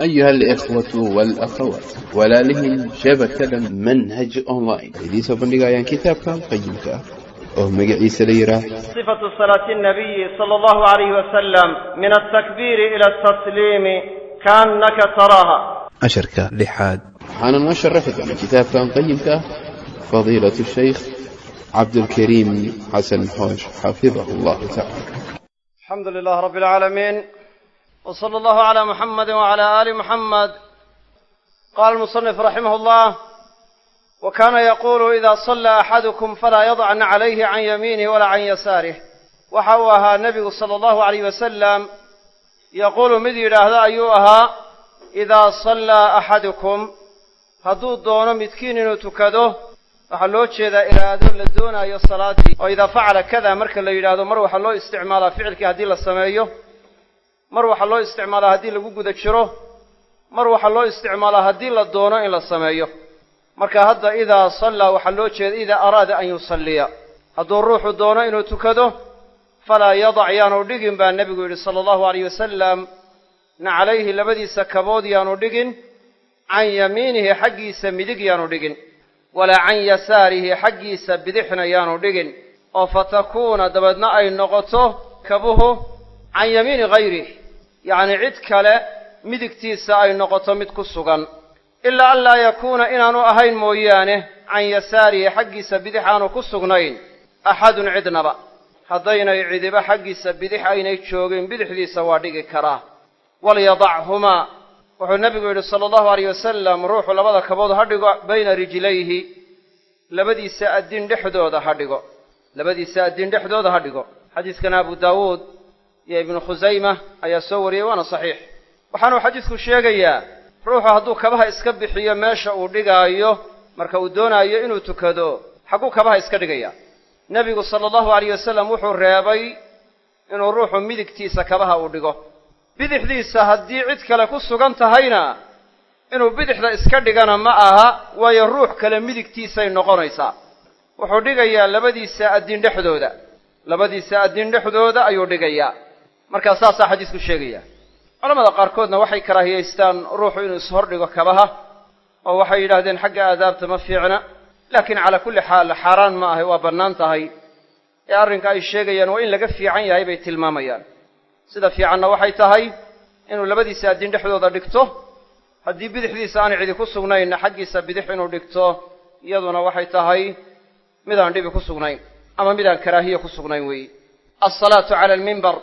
أيها الإخوة والأخوات walaalihii shabakada manhaj online idiin soo bandhigayaan kitaabkan qayimka ah oo magaciisa la yidhaah صفة صلاة النبي صلى الله عليه وسلم من التكبير إلى التسليم كأنك تراها casharka lixaad waxaana noo sharaxi doona kitaabkan qayimka ah fadiilaة الshaykh cabdulkariim xasan xoosh xafidahu allahu tacala الحمد لله رب العالمين وصلى الله على محمد وعلى آل محمد قال المصنف رحمه الله وكان يقول إذا صلى أحدكم فلا يضعن عليه عن يمينه ولا عن يساره وحوها النبي صلى الله عليه وسلم يقول مذ هذا أيها إذا صلى أحدكم hadduu doono midkiin inuu tukado waxaa loo jeedaa iraado la doonaayo salaaddii oo idaa facala kada marka la yidhaahdo mar waxaa loo isticmaalaa ficilkii haddii la sameeyo mar waxaa loo isticmaalaa haddii lagu guda jiro mar waxaa loo isticmaalaa haddii la doono in la sameeyo. Marka hadda idaa sallaa waxaa loo jeeda idaa araada an yusalliya. Hadduu ruuxu doono inuu tukado falaa yadac yaanu dhigin baa nebigu yidhi sala allahu alayh wasalam na calayhi labadiisa kabood yaanu dhigin can yamiinihi xaggiisa midig yaanu dhigin walaa can yasaarihi xaggiisa bidixna yaanu dhigin. Oo fatakuuna dabeedna ay noqoto kabuhu can yamiini hayrih yacni cid kale midigtiisa ay noqoto mid ku sugan. Ilaa an laa yakuuna inaanu ahayn mooyaane can yasaarihi xaggiisa bidix aanu ku sugnayn. Axadun cidnaba. Haddaynay cidiba xaggiisa bidix aynay joogin bidixdiisa waa dhigi karaa. Walyadachumaa wuxuu nebigu yidhi sala allahu alayh wasalam ruuxu labada kabood ha dhigo bayna rijlayhi. Labadiisa addin dhexdooda ha dhigo. Labadiisa addin dhexdooda ha dhigo. Xadiiskana abu daawuud iyo ibnu khusayma ayaa soo wariyey waana saxiix. Waxaanuu xadiidku sheegayaa ruuxu hadduu kabaha iska bixiyo meesha uu dhigaayo marka uu doonaayo inuu tukado xagguu kabaha iska dhigaya. Nebigu sala allahu alayh wasalam wuxuu reebay inuu ruuxu midigtiisa kabaha uu dhigo. Bidixdiisa haddii cid kale ku sugan tahayna inuu bidixda iska dhigana ma aha waayo ruux kale midigtiisay noqonaysaa. Wuxuu dhigayaa labadiisa addin dhexdooda. Labadiisa addin dhexdooda ayuu dhigayaa markaa saasaa xadiisku sheegaya. Culamada qaarkoodna waxay karaahiyaystaan ruuxu inuu ishordhigo kabaha oo waxay yidhaahdeen xagga aadaabta ma fiicna laakiin calaa kulli xaal xaaraan ma ahay waa bannaan tahay. Ee arrinka ay sheegayaan waa in laga fiican yahay bay tilmaamayaan. Sida fiicanna waxay tahay inuu labadiisa addin dhexdooda dhigto haddii bidixdiisa aan cidi ku sugnaynna xaggiisa bidix inuu dhigto iyaduna waxay tahay midaan dhibi ku sugnayn ama midaan karaahiya ku sugnayn weeye alsalaatu cala almimbar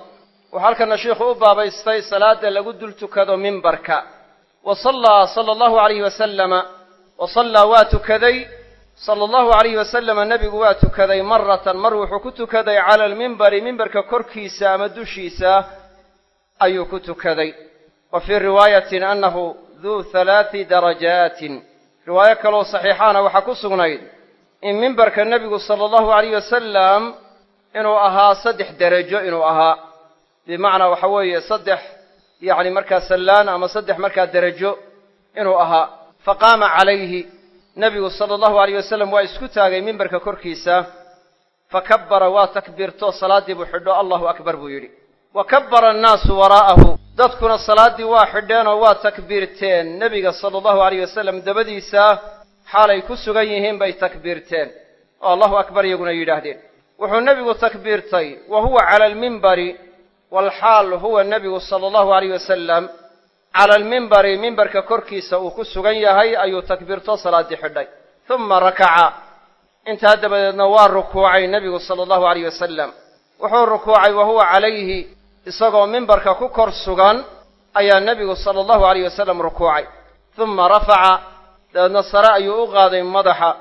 wuxuu halkana sheikhu u baabaystay salaada lagu dul tukado mimbarka wa sallaa sala allahu alayhi wasalama wa sallaa waa tukaday. Sala allahu alayhi wasalama nebigu waa tukaday maratan mar wuxuu ku tukaday cala almimbari mimbarka korkiisa ama dushiisa ayuu ku tukaday. Wa fii riwaayatin annahu duu halaati darajaatin. Riwaayo kaloo saxiixaana waxaa ku sugnayd in mimbarka nebigu sala allahu alayh wasalam inuu ahaa saddex derajo inuu ahaa bimacnaa waxa weeye saddex yacni markaa sallaan ama saddex markaa derajo inuu ahaa. Fa qaama calayhi. Nebigu sala allahu alayh wasalam waa isku taagay mimbarka korkiisa. Fa kabbara waa takbiirto salaaddii buu xidho allahu akbar buu yidhi. Wa kabbara annaasu waraa'ahu dadkuna salaaddii waa xidheenoo waa takbiirteen. Nebiga sala allahu alayh wasalam dabadiisa xaalay ku sugan yihiin bay takbiirteen. Oo allahu akbar iyaguna yidhaahdeen. Wuxuu nebigu takbiirtay wa huwa cala almimbari walxaal huwa nebigu sala allahu alayh wasalam cala almimbari mimbarka korkiisa uu ku sugan yahay ayuu takbiirto salaaddii xidhay. Humma rakaca. Intaa dabadeedna waa rukuucay nebigu sala allahu alayh wasalam wuxuu rukuucay wa huwa calayhi. Isagoo mimbarka ku kor sugan ayaa nebigu sala allahu alayh wasalam rukuucay. Humma rafaca. Dabeedna sare ayuu u qaaday madaxa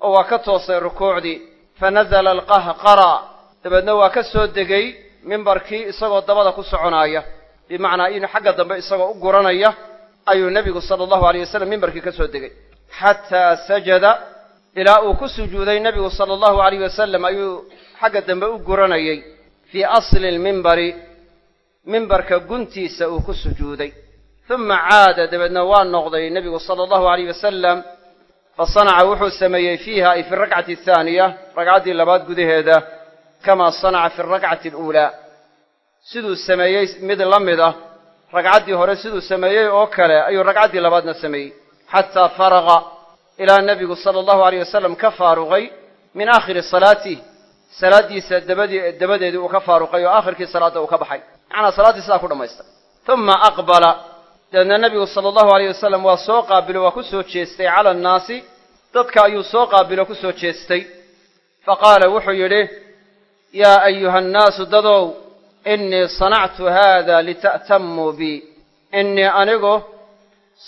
oo waa ka toosay rukuucdii. Fa nazala alqahqara. Dabeedna waa ka soo degay mimbarkii isagoo dabada ku soconaaya bimacnaa in xagga dambe isagoo u guranaya ayuu nebigu sala allahu alayh wasalam mimbarkii ka soo degay. Xataa sajada ilaa uu ku sujuuday nebigu sala allahu alayh wasalam ayuu xagga dambe u guranayay fii asli lmimbari mimbarka guntiisa uu ku sujuuday. Uma caada dabeedna waa noqday nebigu sala allahu alayh wasalam fa sanaca wuxuu sameeyey fiiha ay fi rakcati athaaniya ragcaddii labaad gudaheeda kamaa sanaca fi alrakcati aluulaa siduu sameeyey mid la mid ah ragcaddii hore siduu sameeyey oo kale ayuu ragcaddii labaadna sameeyey xataa faraqa ilaa nebigu sala allahu aleyh wasalam ka faaruqay min aakhiri salaatih salaaddiisa dabadii dabadeedii uu ka faaruqay oo aakhirkii salaadda uu ka baxay. Macnaa salaaddii sidaa ku dhammaystay uma aqbala. Dabeedna nebigu sala allahu aleyh wasalam waa soo qaabilo waa ku soo jeestay cala annaasi. Dadka ayuu soo qaabilo ku soo jeestay. Fa qaala wuxuu yidhi yaa ayuha annaasu dadow innii sanactu haada lita'tamuu bi innii anigu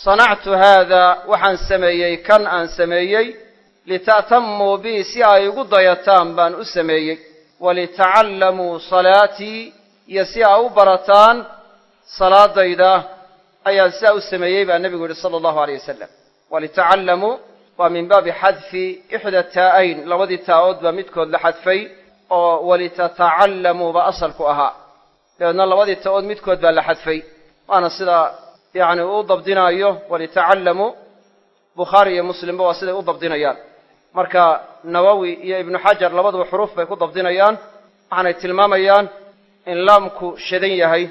sanactu haadaa waxaan sameeyey kan aan sameeyey lita'tamuu bi si ay igu dayataan baan u sameeyey walitacallamuu salaatii iyo si aa u barataan salaadayda ayaan sidaa u sameeyey baa nebigu yidhi sala allahu aleyh wasalam walitacallamuu waa min baabi xadfi ixda taa'ayn labadii taa'ood baa midkood la xadfay oo walitatacallamuu ba asalku ahaa. Dabeedna labadii ta'ood midkood baa la xadfay. Waana sida yacni uu dabdinaayo walitacallamuu bukhaari iyo muslimba waa siday u dabdinayaan. Marka nawowi iyo ibnu xajar labaduba xuruuf bay ku dabdinayaan. Waxaanay tilmaamayaan in laamku shadan yahay.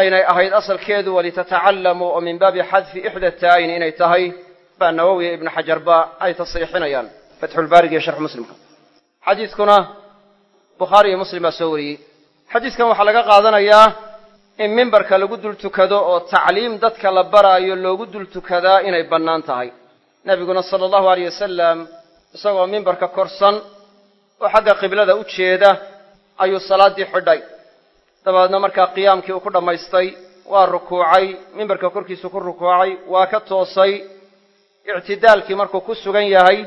Aynay ahayd asalkeedu walitatacallamuu oo min baabi xadfi ixda taa'ayn inay tahay. Baa nawowi iyo ibnu xajarba ay tasriixinayaan fatxulbaariga iyo sharx muslimka. Xadiidkuna bukhaari iyo muslim baa soo wariyey. Xadiidkan waxaa laga qaadanayaa in mimbarka lagu dul tukado oo tacliim dadka la baraayo loogu dul tukadaa inay bannaan tahay. Nebiguna sala allahu aleyh wasalam isagoo mimbarka korsan oo xagga qiblada u jeeda ayuu salaaddii xidhay. Dabeedna markaa qiyaamkii uu ku dhammaystay waa rukuucay mimbarka korkiisu ku rukuucay waa ka toosay. Ictidaalkii markuu ku sugan yahay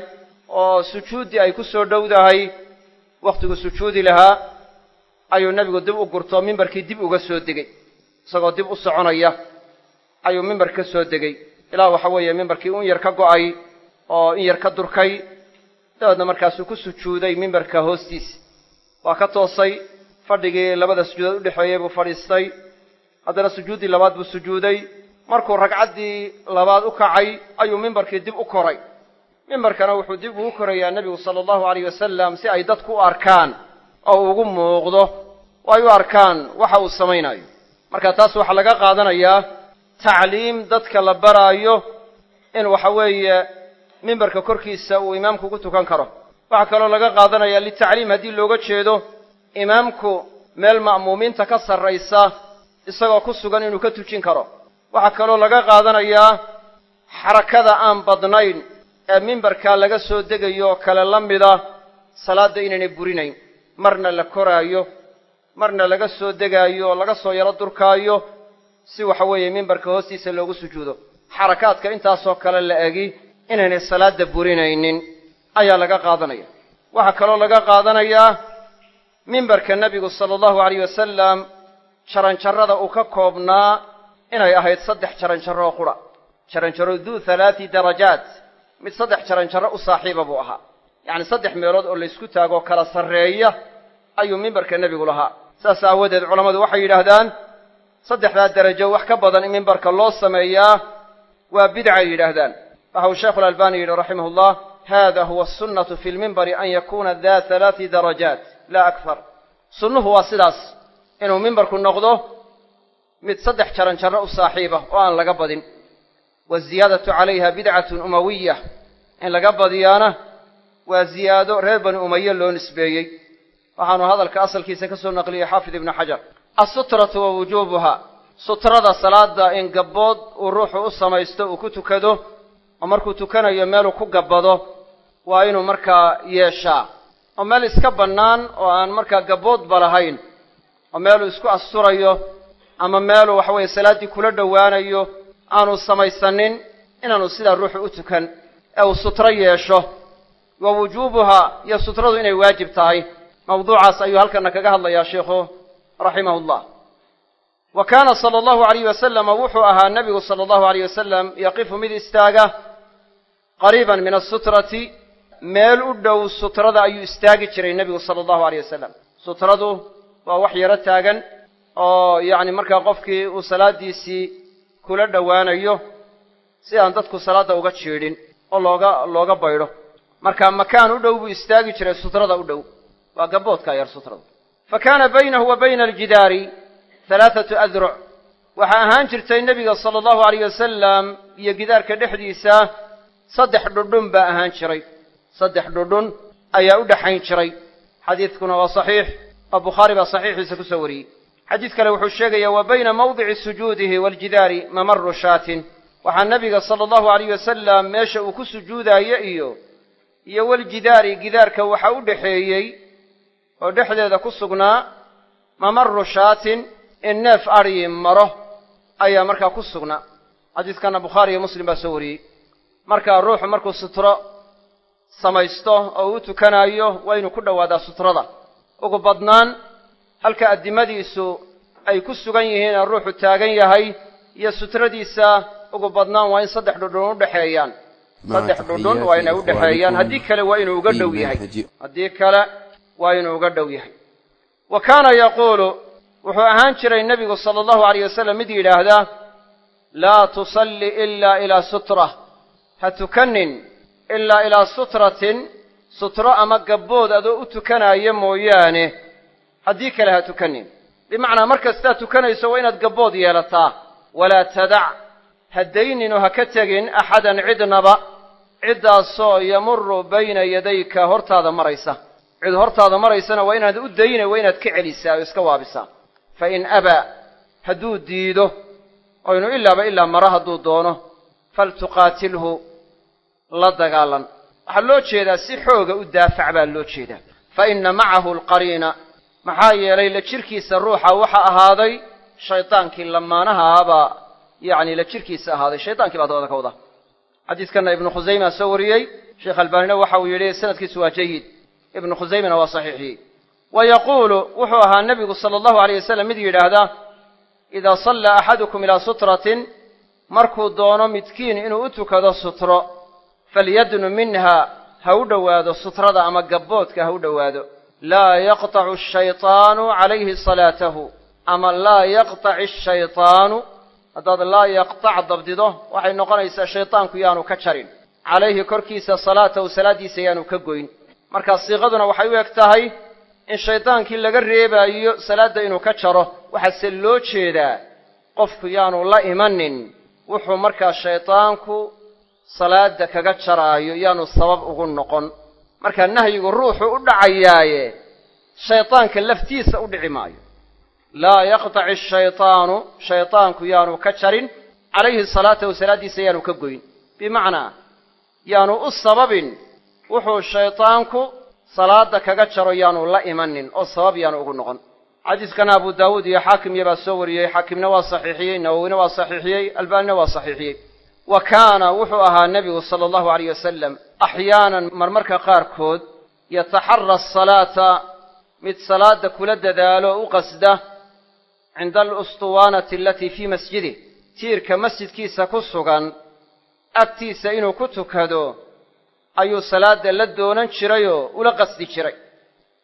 oo sujuuddii ay ku soo dhowdahay wakhtigu sujuudi lahaa ayuu nebigu dib u gurto mimbarkii dib uga soo degey isagoo dib u soconaya ayuu mimbarka ka soo degey ilaa waxa weeye mimbarkii un yar ka go'ay oo in yar ka durkay dabeedna markaasuu ku sujuuday mimbarka hoostiisa. Waa ka toosay fadhigii labada sujuudood u dhexeeyey buu fadhiistay haddana sujuuddii labaad buu sujuuday. Markuu ragcaddii labaad u kacay ayuu mimbarkii dib u koray mimbarkana wuxuu dib ugu korayaa nebigu sala allahu aleyh wasalam si ay dadku u arkaan oo ugu muuqdo. Oo ay u arkaan waxa uu samaynayo marka taas waxaa laga qaadanayaa tacliim dadka la baraayo in waxa weeye mimbarka korkiisa uu imaamku ugu tukan karo. Waxaa kaloo laga qaadanayaa litacliim haddii looga jeedo imaamku meel ma'muumiinta ka sarraysa isagoo ku sugan inuu ka tujin karo. Waxaa kaloo laga qaadanayaa xarakada aan badnayn ee mimbarkaa laga soo degayo kale la mida salaadda inaynay burinayn. Marna la koraayo marna laga soo degaayo oo laga soo yaro durkaayo si waxa weeye mimbarka hoostiisa loogu sujuudo. Xarakaadka intaasoo kale la egi inaynay salaadda burinaynin ayaa laga qaadanaya. Waxaa kaloo laga qaadanayaa mimbarka nebigu sala allahu aleyh wasalam jaranjarrada uu ka koobnaa inay ahayd saddex jaranjarro oo qura. Jaranjaro duu halaati darajaat mid saddex jaranjarro u saaxiiba buu ahaa. Yacni saddex meelood oo laysku taagoo kala sarreeya ayuu mimbarka nebigu lahaa. Saas aawadeed culammadu waxay yidhaahdaan saddexdaa derajo wax ka badan in mimbarka loo sameeyaa waa bidcay yidhaahdaan. Waxa uu sheekhu alalbani yidhi raximah ullah hada huwa asunnatu fi lmimbari an yakuna da halaati darajaat laa akthar. Sunnuhu waa sidaas inuu mimbarku noqdo mid saddex jaranjarro u saaxiiba oo aan laga badin waziyaadatu calayha bidcatun umawiya in laga badiyaana waa ziyaado reer bani umaye loo nisbeeyey waxaanu hadalka asalkiisa ka soo naqliyey xaafid ibnu xajar assutratu wa wujuubuha sutrada salaada in gabbood uu ruuxu u samaysto uu ku tukado oo markuu tukanayo meeluu ku gabbado waa inuu markaa yeeshaa oo meel iska bannaan oo aan markaa gabboodba lahayn oo meeluu isku asturayo ama meeluu waxa weeye salaaddii kula dhowaanayo aanu samaysanin inaanu sidaa ruuxu u tukan ee uu sutro yeesho wa wujuubuha iyo sutradu inay waajib tahay. Mawduucaas ayuu halkana kaga hadlayaa sheikhu raximahu llah wa kaana sala allahu alayh wasalama wuxuu ahaa nebigu sala allahu alayh wasalam yaqifu mid istaaga qariiban min asutrati meel u dhow sutrada ayuu istaagi jiray nebigu sala allahu alayh wasalam sutradu waa wax yaro taagan oo yacni markaa qofkii uu salaaddiisii kula dhowaanayo si aan dadku salaadda uga jiidhin oo looga looga baydho marka makaan u dhow buu istaagi jiray sutrada u dhow. Waa gabboodkaa yar sutrada fa kaana baynahu wa bayna aljidaari halaathatu adruc waxaa ahaan jirtay nebiga sala allahu alayh wasalam iyo gidaarka dhexdiisa saddex dhudhun baa ahaan jiray. Saddex dhudhun ayaa u dhexayn jiray. Xadiidkuna waa saxiix. Oo bukhaari baa saxiixiisa ku soo wariyey xadiid kale wuxuu sheegayaa wa bayna mawdici sujuudihi waaljidaari mamaru shaatin. Waxaa nebiga sala allahu alayh wasalam meesha uu ku sujuudaayo iyo iyo waljidaari gidaarka waxaa u dhexeeyey oo dhexdeeda ku sugnaa mamaru shaatin in neef adhii maro ayaa markaa ku sugnaa xadiidkana bukhaari iyo muslim baa soo wariyey. Markaa ruuxu markuu sutro samaysto oo uu tukanaayo waa inuu ku dhowaadaa sutrada. Ugu badnaan halka addimadiisu ay ku sugan yihiin ee ruuxu taagan yahay iyo sutradiisa ugu badnaan waa in saddex dhudhun u dhexeeyaan saddex dhudhun waa inay u dhexeeyaan haddii kale waa inuu uga dhow yahay. haddii kale waa inuu uga dhow yahay. Wa kaana yaquulu wuxuu ahaan jiray nebigu sala allahu alayh wasalam mid yidhaahdaa laa tusalli ilaa ilaa sutra. Ha tukanin ilaa ilaa sutratin. Sutro ama gabbood adoo u tukanaayo mooyaane haddii kale ha tukanin. Bimacnaa mar kastaad tukanayso waa inaad gabbood yeelataa. Walaa tadac ha dayninoo ha ka tegin axadan cidnaba. Ciddaasoo yamuru bayna yadayka hortaada maraysa. Cid hortaada maraysana waa inaad u daynay waa inaad ka celisaa oo iska waabisaa. Fa in abaa hadduu diido oynu ilaaba ilaa maro hadduu doono faltuqaatilhu la dagaalan. Waxaa loo jeedaa si xooga u daafac baa loo jeedaa. Fa inna macahu alqariina maxaa yeelay la jirkiisa ruuxa waxa ahaaday shaydaankii lamaanahaabaa yacni la jirkiisa ahaaday shaydaankii baa dabada ka wada. Xadiidkanna ibnu khusayma soo wariyey sheekh albaanina waxa uu yidhi sanadkiisu waa jayid ibnu khusaymana waa saxiixiyey wa yaquulu wuxuu ahaa nebigu sala allahu alayh wasalam mid yidhaahda idaa sallaa axadukum ilaa sutratin markuu doono midkiin inuu u tukado sutro falyadnu minha ha u dhowaado sutrada ama gabboodka ha u dhowaado laa yaqtacu ashaytaanu calayhi salaatahu ama laa yaqtaci ashaytaanu haddaad laa yaqtac dabdido waxay noqonaysaa shaytaanku yaanu ka jarin calayhi korkiisa salaatahu salaaddiisa yaanu ka goyn markaa siiqaduna waxay u eg tahay in shaydaankii laga reebaayo salaadda inuu ka jaro waxaase loo jeedaa qofku yaanu la imanin wuxuu markaa shaydaanku salaada kaga jaraayo yaanu sabab ugu noqon markaa nahyigu ruuxu u dhacayaaye shaydaanka laftiisa u dhici maayo. Laa yaqtaci ashaytaanu shaydaanku yaanu ka jarin calayhi salaatahu salaaddiisa yaanu ka goyn. Bimacnaa yaanu u sababin wuxuu shaydaanku salaada kaga jaro yaanu la imanin oo sabab yaanu ugu noqon. Xadiiskana abu daawuud iyo xaakim iyo baa soo wariyey xaakimna waa saxiixiyey nawowina waa saxiixiyey albaanina waa saxiixiyey wa kaana wuxuu ahaa nebigu sala allahu alayh wasalam axyaanan marmarka qaarkood yataxara asalaata mid salaada kula dadaalo u qasda cinda alustuwaanati alatii fii masjidih tiirka masjidkiisa ku sugan agtiisa inuu ku tukado ayuu salaada la doonan jirayoo ula qasdi jiray.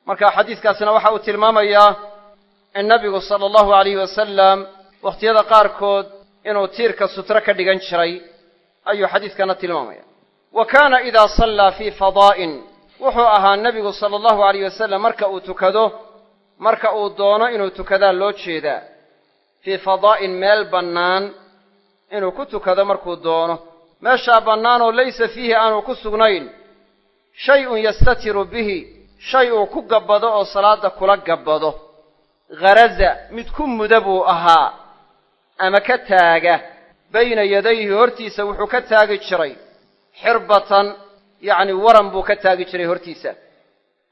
Marka xadiidkaasina waxa uu tilmaamayaa in nabigu sala allahu alayhi wasalam wakhtiyada qaarkood inuu tiirka sutro ka dhigan jiray ayuu xadiidkana tilmaamaya. Wa kaana idaa sallaa fii fadaa'in wuxuu ahaa nebigu sala allahu alayh wasalam marka uu tukado marka uu doono inuu tukadaa loo jeedaa. Fii fadaa'in meel bannaan inuu ku tukado markuu doono. Meeshaa bannaanoo laysa fiihi aanu ku sugnayn. Shay-un yastatiru bihi shay uu ku gabbado oo salaadda kula gabbado. Kharaza mid ku muda buu ahaa ama ka taaga bayna yadayhi hortiisa wuxuu ka taagi jiray. Xirbatan yacni waran buu ka taagi jiray hortiisa.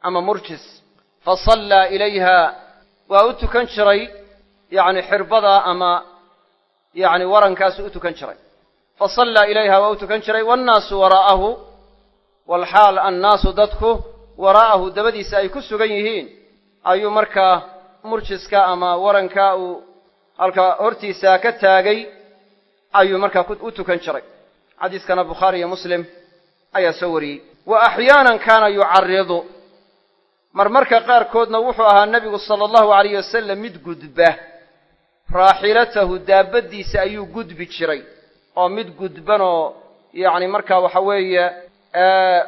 Ama murjis. Fa sallaa ilayha. Waa u tukan jiray yacni xirbada ama yacni warankaasu u tukan jiray. Fa sallaa ilayha waa u tukan jiray. Waannaasu waraa'ahu walxaal annaasu dadku waraa'ahu dabadiisa ay ku sugan yihiin. Ayuu markaa murjiska ama waranka uu halka hortiisa ka taagay ayuu markaa u tukan jiray. Xadiiskana bukhaari iyo muslim ayaa soo wariyey. Wa axyaanan kaana yucaridu marmarka qaarkoodna wuxuu ahaa nebigu sala allahu alayh wasalam mid gudba. Raaxilatahu daabaddiisa ayuu gudbi jiray. Oo mid gudbanoo yacni markaa waxa weeye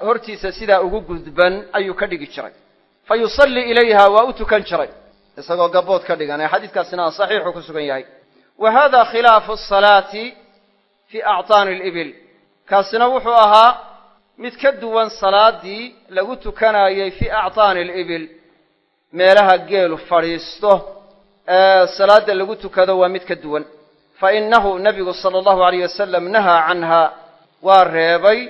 hortiisa sidaa ugu gudban ayuu ka dhigi jiray. Fa yusallii ilayha waa u tukan jiray. Isagoo gabbood ka dhigan ee xadiiskaasina saxiixuu ku sugan yahay wa hada khilaafu asalaati fii actaani alibil kaasina wuxuu ahaa mid ka duwan salaadii lagu tukanayay fii actaani alibil meelaha geelu fadhiisto ee salaadda lagu tukado waa mid ka duwan fa innahu nebigu sala allahu alayh wasalam nahaa canha waa reebay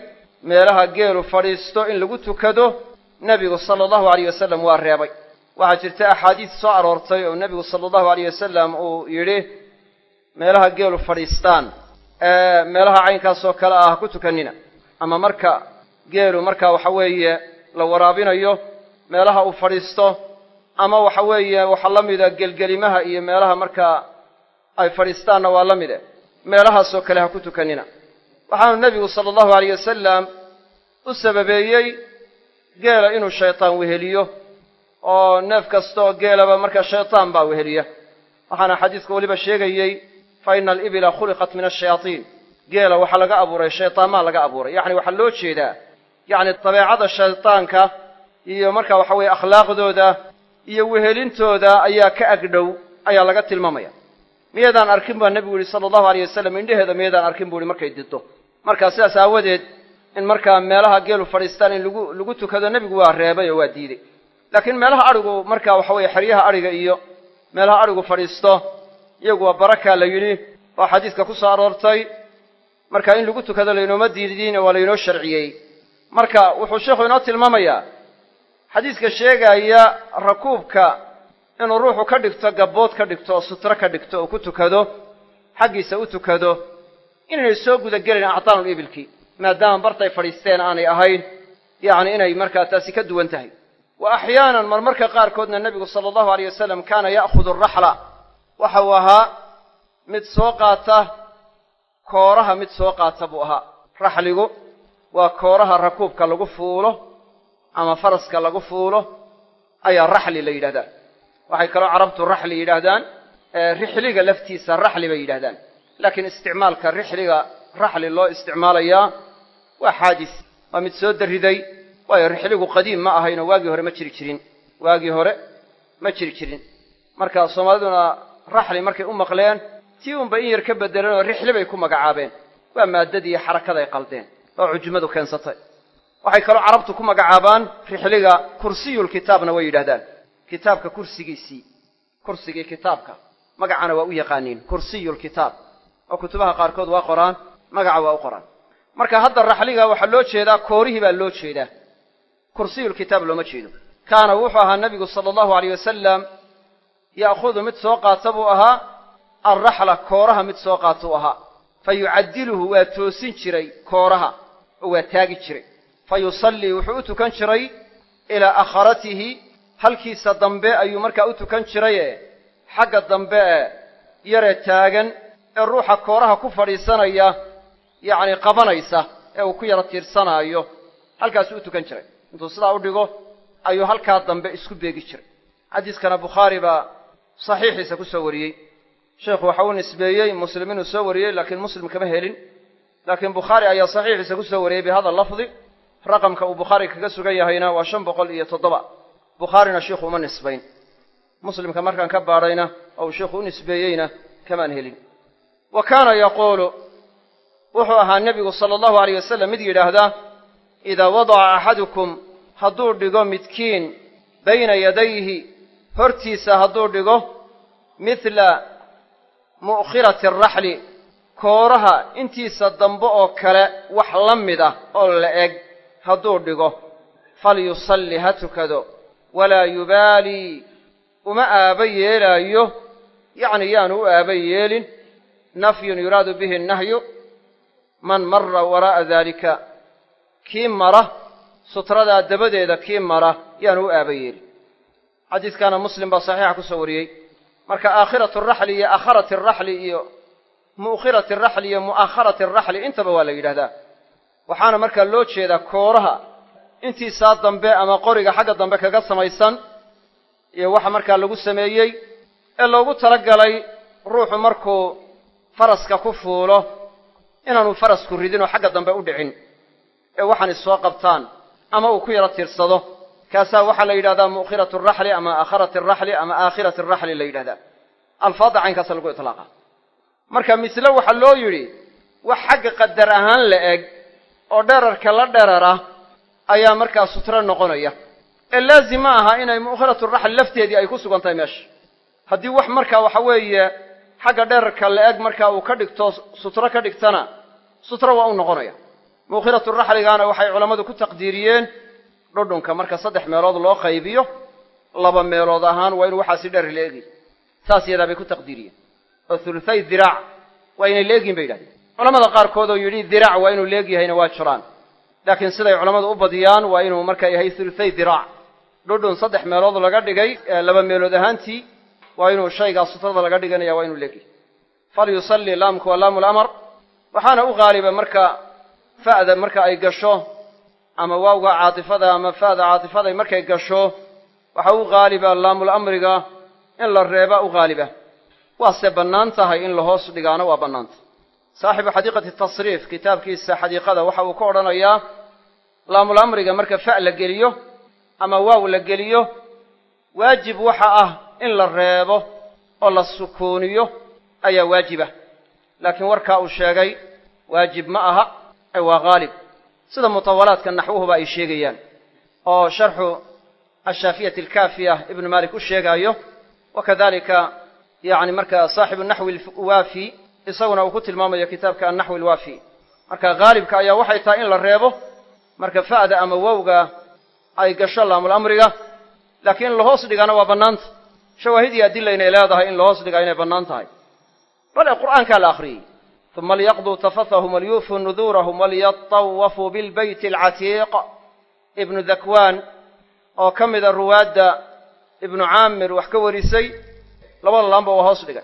meelaha geelu fadhiisto in lagu tukado nebigu sala allahu alayh wasalam waa reebay waxaa jirta axaadiis soo aroortay oo nebigu sala allahu alayh wasalam uu yidhi meelaha geelu fadhiistaan ee meelaha caynkaasoo kale ah ha ku tukanina. Ama marka geelu marka waxa weeye la waraabinayo meelaha uu fadhiisto ama waxa weeye waxaa la mida gelgelimaha iyo meelaha markaa ay fadhiistaanna waa la mide meelahaasoo kale ha ku tukanina. Waxaanu nebigu sala allahu alayh wasalam u sababeeyey geela inuu shaytaan weheliyo oo neef kasta oo geelaba markaa shaytaan baa weheliya. Waxaana xadiidku weliba sheegayey fa ina alibila khuliqat min ashayaatiin geela waxaa laga abuuray shaytaanmaa laga abuuray yacni waxaa loo jeedaa yacni dabeecada shaytaanka iyo marka waxa weeye akhlaaqdooda iyo wehelintooda ayaa ka agdhow ayaa laga tilmaamaya miyaedaan arkin baa nebigu yihi sala allahu aleyh wasalam indheheeda miyaedaan arkin buu yihi markay diddo markaa sidaas aawadeed in markaa meelaha geelu fadhiistaan in lagu lagu tukado nebigu waa reebay oo waa diidey laakiin meelaha adhigu marka waxa weeye xeryaha adhiga iyo meelaha adhigu fadhiisto iyagu waa barakaa la yidhi oo xadiiska ku soo aroortay. Marka in lagu tukado laynooma diidin waa laynoo sharciyey. Marka wuxuu sheikhu inoo tilmaamayaa xadiiska sheegaya rakuubka inuu ruuxu ka dhigto gabbood ka dhigto oo sutro ka dhigto oo ku tukado xaggiisa u tukado inaynay soo gudagelin actaanul ibilki maadaama bartay fadhiisteen aanay ahayn yacni inay markaa taasi ka duwan tahay. Wa axyaanan marmarka qaarkoodna nebigu sala allahu aleyh wasalam kaana ya'khudu araxla waxa uu ahaa mid soo qaata kooraha mid soo qaata buu ahaa. Raxligu waa kooraha rakuubka lagu fuulo ama faraska lagu fuulo ayaa raxli la yidhahdaa waxay kaloo carabtu raxli yidhaahdaan rixliga laftiisa raxli bay yidhahdaan laakiin isticmaalka rixliga raxli loo isticmaalayaa waa xaadis waa mid soo darriday waayo rixligu qadiim ma ahaynoo waagii hore ma jiri jirin waagii hore ma jiri jirin. Marka soomaaliduna raxli markay u maqleen tii unba in yar ka bedeleen oo rixli bay ku magacaabeen. Waa maaddadii xarakaday qaldeen oo cujmadu keensatay. Waxay kaloo carabtu ku magacaabaan rixliga kursiyul kitaabna way yidhahdaan kitaabka kursigiisii kursigii kitaabka magacana waa u yaqaaniin kursiyul kitaab. Oo kutubaha qaarkood waa qoraan magaca waa u qoraan. Marka hadda raxliga waxaa loo jeedaa koorihii baa loo jeedaa. Kursiyul kitaab looma jeedo. Kaana wuxuu ahaa nebigu sala allahu aleyh wasalam ya'khudu mid soo qaata buu ahaa alraxla kooraha mid soo qaata u ahaa. Fa yucadiluhu waa toosin jiray kooraha oo waa taagi jiray. Fa yusallii wuxuu u tukan jiray ilaa akharatihi halkiisa dambe ayuu markaa u tukan jiraye. Xagga dambe ee yaree taagan ee ruuxa kooraha ku fadhiisanaya yacni qabanaysa ee uu ku yaro tiirsanaayo halkaasuu u tukan jiray. Intuu sidaa u dhigo ayuu halkaa dambe isku beegi jiray. Xadiiskana bukhaari baa saxiixiisa ku soo wariyey. Sheekhu waxa uu nisbeeyey muslim inuu soo wariyey laakiin muslim kama helin. Laakiin bukhaari ayaa saxiixiisa ku soo wariyey bihada lafdi. Raqamka uu bukhaari kaga sugan yahayna waa shan boqol iyo toddoba. Bukhaarina sheikhu uma nisbayn. Muslimka markaan ka baadhayna oo uu u nisbeeyeyna kamaan helin. Wa kaana yaquulu wuxuu ahaa nebigu sala allahu aleyh wasalam mid yidhaahdaa idaa wadaca axadukum hadduu dhigo midkiin bayna yadayhi hortiisa hadduu dhigo mithla mu'khirati araxli kooraha intiisa dambe oo kale wax la mid ah oo la eg hadduu dhigo falyusalli ha tukado. Walaa yubaalii uma aaba yeelaayo yacni yaanu u aaba yeelin nafyun yuraadu bihi nahyu man mara waraa'a daalika kii mara sutradaa dabadeeda kii mara yaanu u aaba yeelin xadiiskaana muslim baa saxiixa ku soo wariyey. Marka aakhiratu araxli iyo aakharati araxli iyo mu'khirati araxli iyo mu'aakharati araxli intaba waa la yidhahdaa waxaana markaa loo jeedaa kooraha intiisaa dambe ama qoriga xagga dambe kaga samaysan iyo waxa markaa lagu sameeyey ee loogu talagalay ruuxu markuu faraska ku fuulo inaanu farasku ridin oo xagga dambe u dhicin ee waxaan issoo qabtaan ama uu ku yaro tiirsado kaasaa waxaa la yidhahdaa mu'khiratu araxli ama aakharati araxli ama aakhirati araxli la yidhahdaa alfaadda caynkaasa lagu itlaaqa. Marka misle waxaa loo yidhi wax xagga qadar ahaan la eg oo dherarka la dherara ayaa markaa sutro noqonaya. Ee laazim ma aha inay mu'khiratu raxl lafteedii ay ku sugan tahay meesha haddii wax markaa waxa weeye xagga dherarka la eg markaa uu ka dhigto sutro ka dhigtana sutro waa u noqonaya. Mu'khiratu raxligaana waxay culammadu ku taqdiiriyeen dhudhunka marka saddex meelood loo qaybiyo laba meelood ahaan waa inu waxaasi dherer la egi saas yadaa bay ku taqdiiriyeen oo huluthay diraac waa inay leegyihin bay yidhahdeen. Culamada qaarkood oo yidhi diraac waa inuu leegyahayna waa jiraan. Laakiin siday culammadu u badiyaan waa inuu markaa yahay huluthay diraac dhudhun saddex meelood laga dhigay laba meelood ahaantii waa inuu shaygaa sutrada laga dhiganaya waa inuu leegyahay falyusalli laamku waa laamu lamar waxaana u qaaliba marka fa'da marka ay gasho ama waawga caatifada ama fa'da caatifaday markay gasho waxa u qaaliba laamul amriga in la reeba u qaaliba waase bannaan tahay in la hoos dhigaana waa bannaanta saaxibu xadiiqati tasriif kitaabkiisa xadiiqada waxa uu ka odhanayaa laamul amriga marka fa' la geliyo ama waaw la geliyo waajib waxa ah in la reebo oo la sukuuniyo ayaa waajiba. Laakiin warkaa uu sheegay waajib ma aha ee waa haalib sida mutawalaadka naxwuhuba ay sheegayaan oo sharxu ashaafiyati alkaafiya ibnu malik u sheegaayo wa kadalika yani marka saaxibu naxwi alwaafi isaguna uu ku tilmaamayo kitaabka annaxwi alwaafi. Marka haalibka ayaa waxay tahay in la reebo marka fa'da ama wowga ay gasho laamul amriga laakiin in lahoos dhigana waa bannaanta shawaahidii adila inay leedahay in lahoos dhigaa inay bannaan tahay. Bale qur'aankaa la akhriyey uma liyaqduu tafathahum walyuufuu nuduurahum waliyatawafuu bilbeyti alcatiiq ibnu dakwaan oo ka mida ruwaadda ibnu caamir wax ka warisay labada laamba waa hoos dhigay.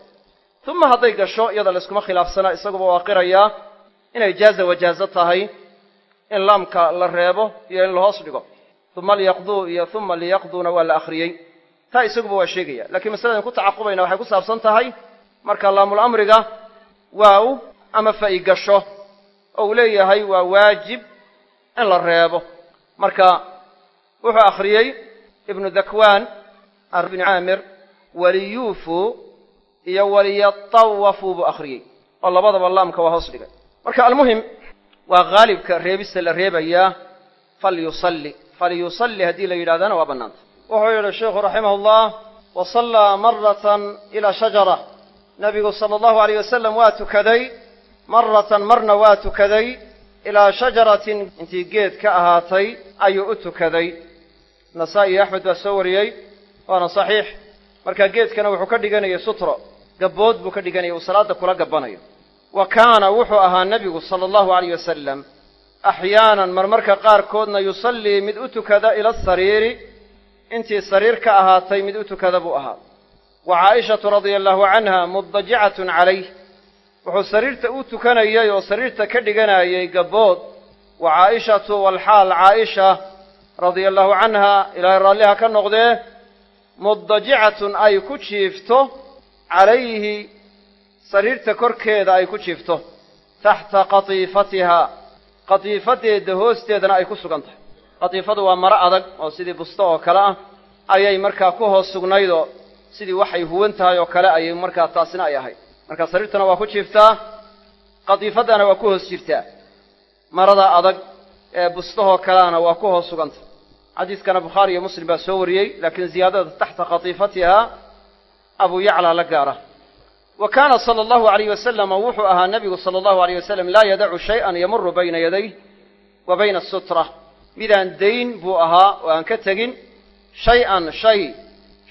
uma hadday gasho iyada layskuma khilaafsanaa isaguba waa qirayaa inay jaaza wajaazo tahay in laamka la reebo iyo in lahoos dhigo. uma liyaqduu iyo uma liyaqduuna waa la akhriyey. taa isaguba waa sheegaya. lakiin masaladan ku tacaqubayna waxay ku tahay marka laamul ama fa'i gasho oo uu leeyahay waa waajib in la reebo. Marka wuxuu akhriyey ibnu dakwaan ibn caamir waliyuufuu iyo waliyatawafuu buu akhriyey oo labadaba laamka waa hoos dhigay. Marka almuhim waa haalibka reebista la reebayaa falyusalli. Falyusalli haddii la yidhahdana waa bannaanta. Wuxuu yidhi sheikhu raximah ullah wa sallaa maratan ilaa shajara. Nabigu sala allahu alayh wasalam waa tukaday maratan marna waa tukaday ilaa shajaratin intii geed ka ahaatay ayuu u tukaday. Nasaa-i iyo axmed baa soo wariyey waana saxiix. Marka geedkana wuxuu ka dhiganayay sutro gabbood buu ka dhiganaya uu salaadda kula gabbanayo. Wa kaana wuxuu ahaa nebigu sala allahu alayh wasalam axyaanan marmarka qaarkoodna yusallii mid u tukada ila asariiri intii sariir ka ahaatay mid u tukada buu ahaa. Wa caa'ishatu radia allahu canha mudajicatun calayh wuxuu sariirta u tukanayay oo sariirta ka dhiganayay gabbood wa caa'ishatu walxaal caa'isha radia allahu canha ilaahay raalliha ka noqdee mudajicatun ay ku jiifto calayhi sariirta korkeeda ay ku jiifto taxta qatiifatiha qatiifadeeda hoosteedana ay ku sugan tahay. Qatiifadu waa maro adag oo sidii busto oo kale ah ayay markaa ku hoos sugnaydoo sidii waxay huwan tahay oo kale ayay markaa taasina ay ahayd marka sariirtana waa ku jiiftaa qatiifadana waa ku hoos jirtaa marada adag ee bustahoo kaleana waa ku hoos sugantah xadiiskana bukhaari iyo muslim baa soo wariyey laakiin ziyaadada taxta qatiifatiha abu yacla la gaara. Wa kaana sala allahu alayh wasalama wuxuu ahaa nebigu sala allahu alayh wasalam laa yadacu shay-an yamuru bayna yaday wa bayna asutra midaan dayn buu ahaa oo aan ka tegin shay-an shay.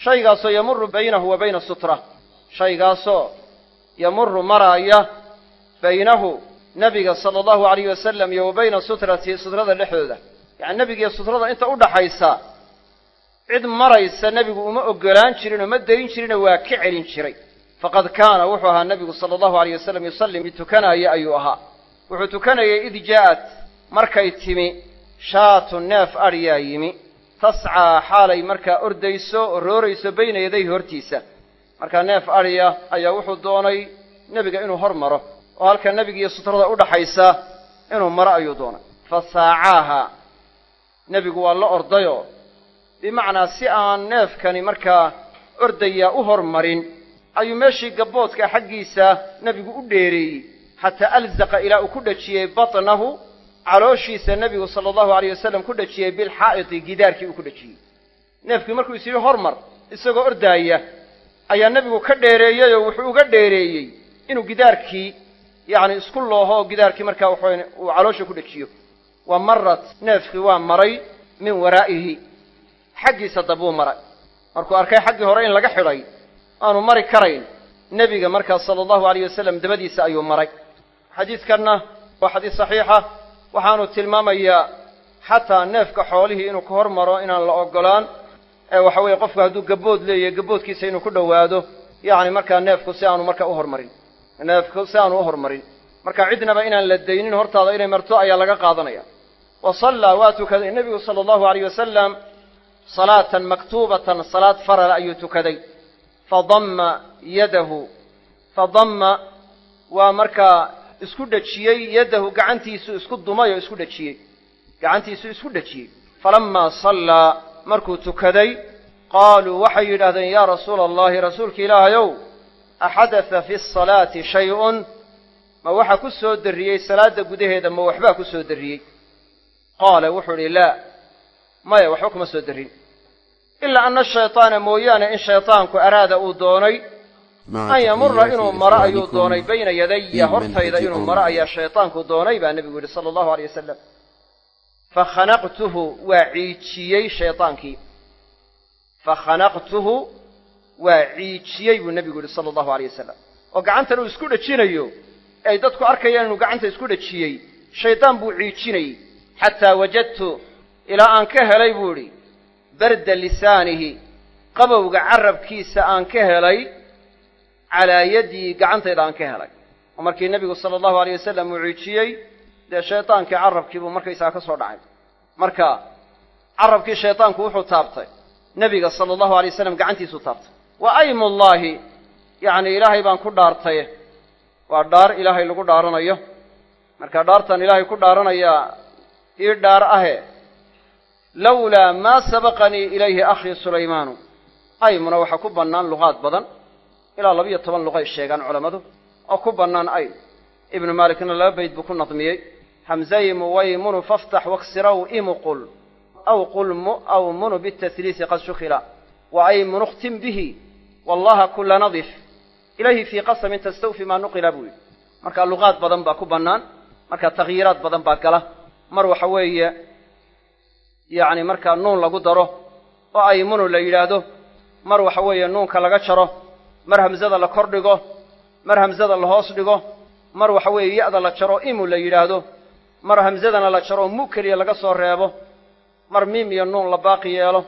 Shaygaasoo yamuru baynahu wa bayna sutra. Shaygaasoo yamuru maraaya baynahu nebiga sala allahu alayh wasalam iyo wa bayna sutrati sutrada dhexdooda. Yacani nebigiiyo sutrada inta u dhaxaysa cid maraysa nebigu uma oggolaan jirin oo ma dayn jirino waa ka celin jiray. Faqad kaana wuxuu ahaa nebigu sala allahu alayh wasalam yusalli mid tukanaya ayuu ahaa. Wuxuu tukanayay id jaa'at markay timi shaatu neef adhiyaa yimi. Tascaa xaalay markaa ordayso oo roorayso bayna yaday hortiisa markaa neef adhiya ayaa wuxuu doonay nebiga inuu hor maro oo halka nebigiiyo sutrada u dhaxaysa inuu maro ayuu doonay. Fa saacaaha. Nebigu waa la ordayoo bimacnaa si aan neefkani markaa ordayaa u hormarin ayuu meeshii gabboodka xaggiisa nebigu u dheereeyey xataa alzaqa ilaa uu ku dhajiyey batnahu calooshiisa nebigu sala allahu alayh wasalam ku dhajiyey bilxaa'iti gidaarkii uu ku dhajiyey. Neefkii markuu is yidhi hormar isagoo ordaaya ayaa nebigu ka dheereeyey oo wuxuu uga dheereeyey inuu gidaarkii yacni isku looho oo gidaarkii markaa waxaweyn uu caloosha ku dhajiyo wa marat neefkii waa maray min waraa'ihi. Xaggiisa dambuu maray. Markuu arkay xaggii hore in laga xidhay aanu mari karayn nebiga markaa sala allahu alayh wasalam dabadiisa ayuu maray. Xadiidkanna waa xadiis saxiixa waxaanu tilmaamayaa xataa neefka xoolihii inuu ka hor maro inaan la oggolaan. ee waxa weeye qofku hadduu gabbood leeyahay gabboodkiisa inuu ku dhowaado yacni markaa neefku si aanu markaa hormarin. Neefku si aanu u hormarin. Marka cidnaba inaan la daynin hortaada inay marto ayaa laga qaadanaya. Wa sallaa waa tukaday nebigu sala allahu alayh wasalam salaatan maktuubatan salaad farala ayuu tukaday. Fadamma yadahu fadamma waa markaa isku dhajiyey yadahu gacantiisu isku dumay oo isku dhajiyey gacantiisu isku dhajiyey falammaa sallaa markuu tukaday qaaluu waxay yidhahdeen yaa rasuula allahi rasuulka ilaahayow axadata fi asalaati shay-un? Ma waxa ku soo darriyey salaadda gudaheeda ma waxbaa ku soo darriyey. Qaala wuxuu idhi laa maya waxba kuma soo darrin. Ilaa ana shaytaana mooyaane in shaytaanku araada uu doonay an yamura inuu maro ayuu doonay bayna yadaya hortayda inuu maro ayaa shaytaanku doonay baa nebigu yidhi sala allahu aleyh wasalam fakhanaqtuhu waa ciijiyey shayaankii fakhanaqtuhu waa ciijiyey buu nebigu yidhi sala allahu aleyh wasalam oo gacantan uu isku dhajinayo ay dadku arkayaan inuu gacanta isku dhajiyey shaydaan buu ciijinayey xataa wajadtu ilaa aan ka helay buu idhi barda lisaanihi qabowga carabkiisa aan ka helay calaa yaddii gacantayda aan ka helay oo markii nebigu sala allahu aleyh wasalam uu ciijiyey dee shaydaankii carabkii buu markaysaga ka soo dhacay. Marka carabkii shaydaanku wuxuu taabtay. Nebiga sala allahu alay wasalam gacantiisuu taabtay. Wa aymullaahi yacni ilaahay baan ku dhaartay. Waa dhaar ilaahay lagu dhaaranayo. Marka dhaartan ilaahay ku dhaaranayaa ii dhaar ahe. Lawlaa maa sabaqanii ilayhi akhii sulaymaanu. Aymuna waxaa ku bannaan luqaad badan. Ilaa labiyo toban luqay sheegaan culammadu. Oo ku bannaan aym ibnu maalikna laba bayd buu ku nadmiyey hamzaymu waymunu faftax waksiraw imuqul aw qulmu aw munu bitasliisi qad shukila wa aymunu khtim bihi wallaha kula nadif ilayhi fii qasamin tastawfi maa nuqila buu yidhi marka luqaad badan baa ku bannaan marka takhyiiraad badan baa gala mar waxa weeye yacni markaa nuun lagu daro oo aymunu la yidhaahdo mar waxa weeye nuunka laga jaro mar hamsada la kor dhigo mar hamsada la hoos dhigo mar waxa weeye ya-da la jaro imu la yidhaahdo mar hamsadana la jaro mu keliya laga soo reebo. Mar miim iyo nuun la baaqi yeelo.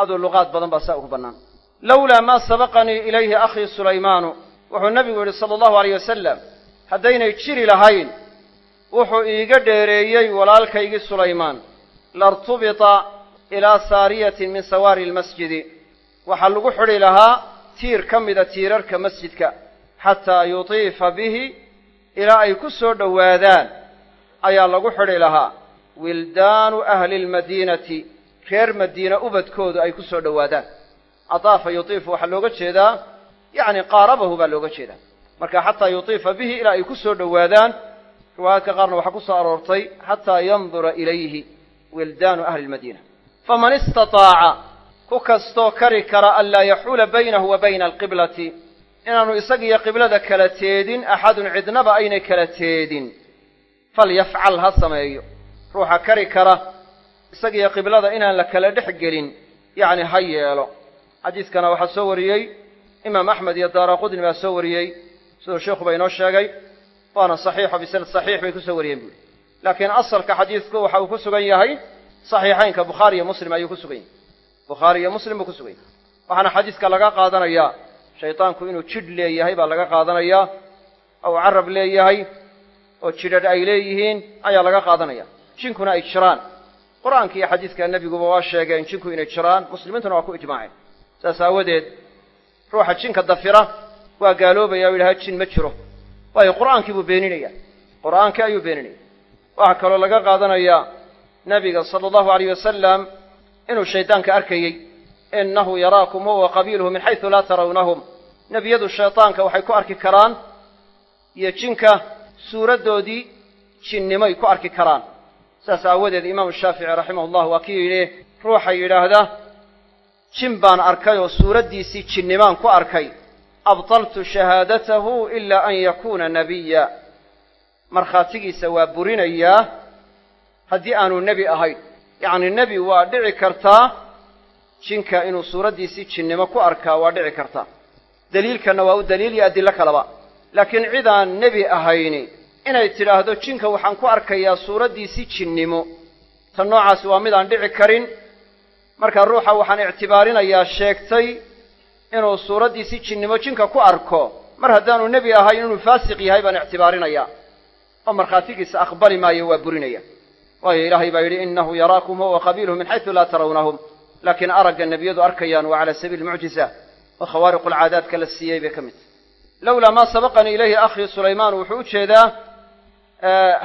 Aduu luqaad badan baa saa ugu bannaan. Lawlaa maa sabaqanii ilayhi akhii sulaymaanu. Wuxuu nebigu yidhi sala allahu aleyh wasalam haddaynay jiri lahayn wuxuu iiga dheereeyey walaalkaygii sulaymaan. Lartubita ilaa saariyatin min sawaari almasjidi waxaa lagu xidhi lahaa tiir ka mida tiirarka masjidka xataa yutiifa bihi ilaa ay ku soo dhowaadaan ayaa lagu xidhi lahaa wildaanu ahli lmadiinati reer madiina ubadkoodu ay ku soo dhowaadaan. Ataafa yutiifu waxaa looga jeedaa yacni qaarabahu baa looga jeedaa. Marka xataa yutiifa bihi ilaa ay ku soo dhowaadaan riwaayaadka qaarna waxaa ku soo aroortay xataa yandura ilayhi wildaanu ahli lmadiina faman istataaca ku kastoo kari kara an laa yaxuula baynahu wa bayna alqiblati inaanu isagiyo qiblada kala teedin axadun cidnaba aynay kala teedin falyafcal ha sameeyo. Ruuxa kari kara isagiyo qiblada inaan la kala dhex gelin yacni ha yeelo. Xadiiskana waxaa soo wariyey imaam axmed iyo daara qudni baa soo wariyey siduu sheikhuba inoo sheegay waana saxiixo bisanad saxiix bay ku soo wariyeen buuri laakiin asalka xadiidku waxa uu ku sugan yahay saxiixaynka bukhaari iyo muslim ayuu ku sugan yahay. Bukhaari iyo muslim buu ku sugan yahay. Waxaana xadiiska laga qaadanayaa shaydaanku inuu jidh leeyahay baa laga qaadanayaa ou carab leeyahay oo jidhadh ay leeyihiin ayaa laga qaadanaya. Jinkuna ay jiraan. Qur'aanka iyo xadiiska nebiguba waa sheegeen jinku inay jiraan muslimiintuna waa ku ijmaaceen. Saas aawadeed ruuxa jinka dafira waa gaaloobaya o yidhaha jin ma jiro. Waayo qur'aankii buu beeninaya. Qur'aankii ayuu beeninaya. Waxaa kaloo laga qaadanayaa nebiga sala allahu alayh wasalam inuu shaydaanka arkayey innahu yaraakum huwa qabiiluhu min xaysu laa tarawnahum nebiyadu shaydaanka waxay ku arki karaan iyo jinka suuraddoodii jinnimoy ku arki karaan. Saas aawadeed imaamu shaafici raximahullah waa kii yidhi ruuxa yidhaahda jin baan arkay oo suuraddiisii jinnimaan ku arkay. Abtaltu shahaadatahu ilaa an yakuuna nabiya markhaatigiisa waa burinayaa haddii aanu nebi ahayn. Yacni nebi waa dhici kartaa jinka inuu suuraddiisii jinnimo ku arkaa waa dhici kartaa. Daliilkanna waa u daliil iyo adillo kaleba laakiin cid aan nebi ahayni. Inay tidhaahdo jinka waxaan ku arkayaa suuraddiisii jinnimo. Tan noocaasi waa midaan dhici karin. Marka ruuxa waxaan ictibaarinayaa sheegtay inuu suuraddiisii jinnimo jinka ku arko. Mar haddaanu nebi ahayn inuu faasiq yahay baan ictibaarinayaa. Oo markhaatigiisa aqbali maayo waa burinaya. Waayo ilaahay baa yidhi innahu yaraakum huwa qabiiluhu min xaysu laa tarawnahum. Laakiin aragga nebiyadu arkayaan waa cala sabiili mucjiza oo khawaariqu lcaadaadka la siiyey bay ka mid tahy lowlaa maa sabaqanii ilayhi akhii sulaymaan wuxuu u jeedaa